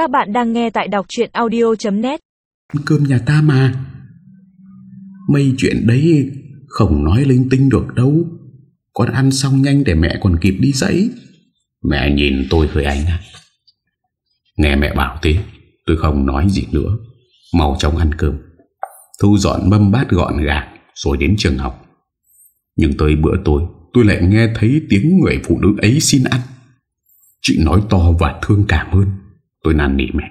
Các bạn đang nghe tại đọc chuyện audio.net Cơm nhà ta mà. Mấy chuyện đấy Không nói linh tinh được đâu. Con ăn xong nhanh để mẹ còn kịp đi dậy Mẹ nhìn tôi hơi anh à Nghe mẹ bảo thế, Tôi không nói gì nữa. Mau trong ăn cơm. Thu dọn mâm bát gọn gàng Rồi đến trường học. Nhưng tới bữa tối, Tôi lại nghe thấy tiếng người phụ nữ ấy xin ăn. Chị nói to và thương cảm hơn. Tôi năn nỉ mẹ.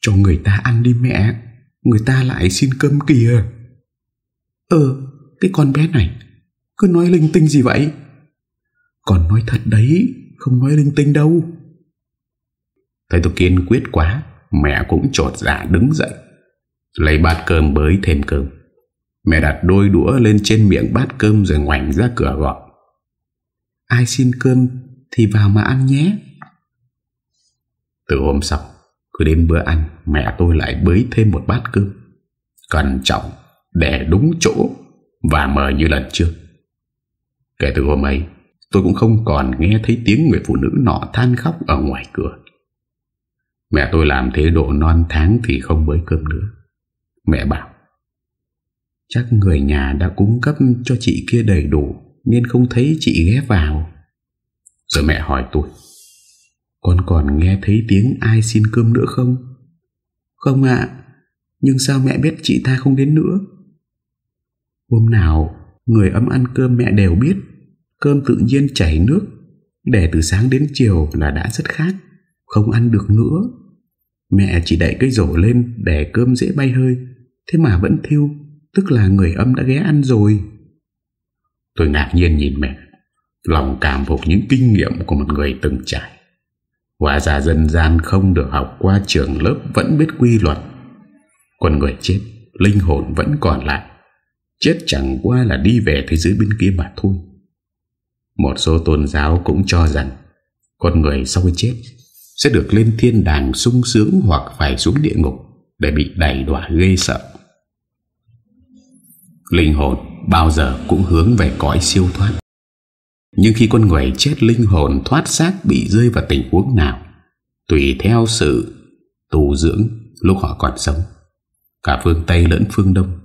Cho người ta ăn đi mẹ, Người ta lại xin cơm kìa. Ờ Cái con bé này, Cứ nói linh tinh gì vậy? Còn nói thật đấy, Không nói linh tinh đâu. Thầy tôi kiên quyết quá, Mẹ cũng trột dạ đứng dậy. Lấy bát cơm bới thêm cơm. Mẹ đặt đôi đũa lên trên miệng bát cơm Rồi ngoảnh ra cửa gọi. Ai xin cơm Thì vào mà ăn nhé. Từ hôm sau, Cứ đến bữa ăn, Mẹ tôi lại bới thêm một bát cơm. Cẩn trọng, Để đúng chỗ Và mời như lần trước. Kể từ hôm ấy, Tôi cũng không còn nghe thấy tiếng người phụ nữ nọ than khóc ở ngoài cửa. Mẹ tôi làm thế độ non tháng thì không bới cơm nữa. Mẹ bảo, Chắc người nhà đã cung cấp cho chị kia đầy đủ, Nên không thấy chị ghé vào. Rồi mẹ hỏi tôi con còn nghe thấy tiếng ai xin cơm nữa không? Không ạ. Nhưng sao mẹ biết chị ta không đến nữa? Hôm nào, Người ấm ăn cơm mẹ đều biết. Cơm tự nhiên chảy nước. Để từ sáng đến chiều là đã rất khác. Không ăn được nữa. Mẹ chỉ đẩy cây rổ lên Để cơm dễ bay hơi. Thế mà vẫn thiêu, Tức là người âm đã ghé ăn rồi. Tôi ngạc nhiên nhìn mẹ. Lòng cảm phục những kinh nghiệm của một người từng trải. Hóa ra dân gian không được học qua trường lớp Vẫn biết quy luật. Còn người chết, Linh hồn vẫn còn lại. Chết chẳng qua là đi về thế giới bên kia mà thôi. Một số tôn giáo cũng cho rằng, Con người sau khi chết Sẽ được lên thiên đàng sung sướng Hoặc phải xuống địa ngục Để bị đẩy đọa ghê sợ. Linh hồn bao giờ cũng hướng về cõi siêu thoát. Nhưng khi con người chết linh hồn thoát xác bị rơi vào tình huống nào, Tùy theo sự tu dưỡng, lúc họ còn sống. Cả phương Tây lẫn phương Đông,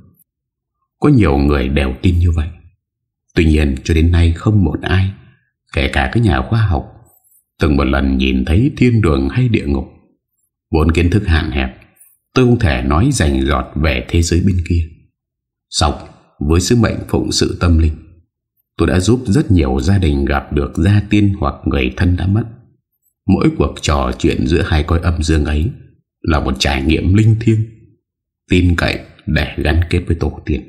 Có nhiều người đều tin như vậy. Tuy nhiên, cho đến nay không một ai, Kể cả các nhà khoa học, Từng một lần nhìn thấy thiên đường hay địa ngục, Vốn kiến thức hạn hẹp, Tôi không thể nói rành rọt về thế giới bên kia. Sọc với sứ mệnh phụng sự tâm linh Tôi đã giúp rất nhiều gia đình gặp được gia tiên hoặc người thân đã mất. Mỗi cuộc trò chuyện giữa hai coi âm dương ấy Là một trải nghiệm linh thiêng, Tin cậy để gắn kết với tổ tiên.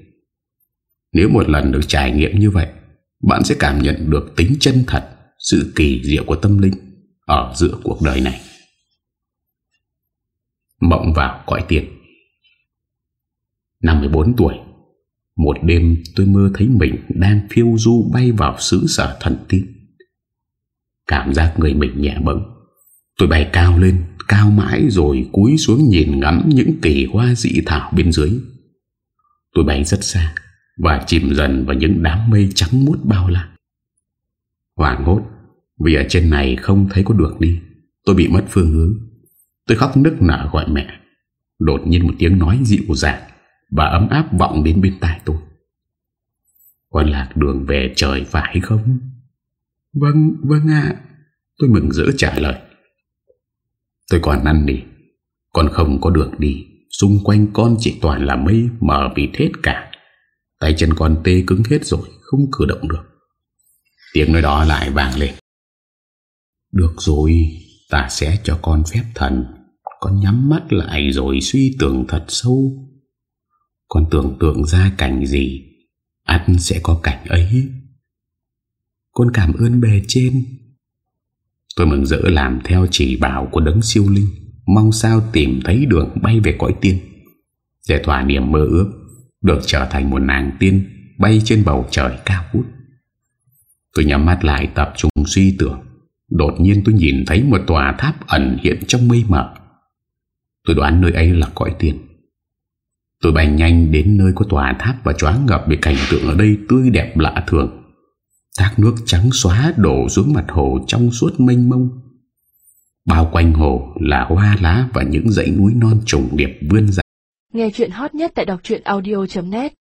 Nếu một lần được trải nghiệm như vậy, Bạn sẽ cảm nhận được tính chân thật, Sự kỳ diệu của tâm linh Ở giữa cuộc đời này. Mộng vào cõi tiền Năm 14 tuổi một đêm tôi mơ thấy mình đang phiêu du bay vào xứ sở thần tiên. Cảm giác người mình nhẹ bẫng. Tôi bay cao lên, cao mãi rồi cúi xuống nhìn ngắm những kỳ hoa dị thảo bên dưới. Tôi bay rất xa và chìm dần vào những đám mây trắng mút bao la. Hoàng hốt vì ở trên này không thấy có đường đi. Tôi bị mất phương hướng. Tôi khóc nức nở gọi mẹ. Đột nhiên một tiếng nói dịu dàng và ấm áp vọng đến bên tai tôi. Con lạc đường về trời phải không? Vâng, vâng ạ. Tôi mừng rỡ trả lời. Tôi còn năn nỉ. Con không có đường đi. Xung quanh con chỉ toàn là mây mờ vì hết cả. Tay chân con tê cứng hết rồi Không cử động được. Tiếng nói đó lại vàng lên. Được rồi Ta sẽ cho con phép thần. Con nhắm mắt lại rồi suy tưởng thật sâu con tưởng tượng ra cảnh gì, Ăn sẽ có cảnh ấy. Con cảm ơn bề trên. Tôi mừng rỡ làm theo chỉ bảo của đấng siêu linh, Mong sao tìm thấy đường bay về cõi tiên. Để thỏa niềm mơ ước, Được trở thành một nàng tiên Bay trên bầu trời cao vút. Tôi nhắm mắt lại tập trung suy tưởng. Đột nhiên tôi nhìn thấy một tòa tháp ẩn hiện trong mây mờ. Tôi đoán nơi ấy là cõi tiên. Tôi bay nhanh đến nơi có tòa tháp và choáng ngập vì cảnh tượng ở đây tươi đẹp lạ thường. Thác nước trắng xóa đổ xuống mặt hồ trong suốt mênh mông. Bao quanh hồ là hoa lá và những dãy núi non trùng điệp vươn ra. Nghe chuyện hot nhất tại đọc audio.net